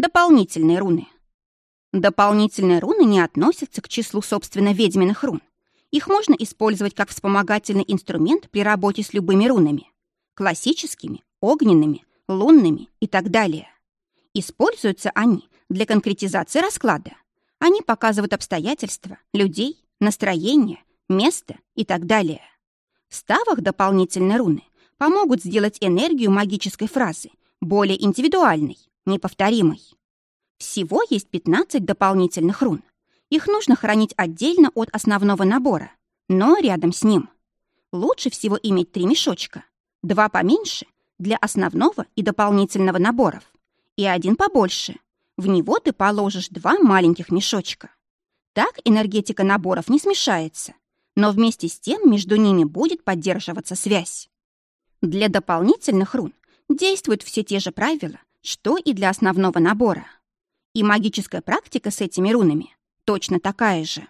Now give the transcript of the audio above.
Дополнительные руны. Дополнительные руны не относятся к числу, собственно, ведьминых рун. Их можно использовать как вспомогательный инструмент при работе с любыми рунами. Классическими, огненными, лунными и так далее. Используются они для конкретизации расклада. Они показывают обстоятельства, людей, настроение, место и так далее. В ставах дополнительные руны помогут сделать энергию магической фразы более индивидуальной, неповторимой. Всего есть 15 дополнительных рун. Их нужно хранить отдельно от основного набора, но рядом с ним. Лучше всего иметь три мешочка. Два поменьше для основного и дополнительного наборов, и один побольше. В него ты положишь два маленьких мешочка. Так энергетика наборов не смешается, но вместе с тем между ними будет поддерживаться связь. Для дополнительных рун действуют все те же правила, что и для основного набора. И магическая практика с этими рунами точно такая же.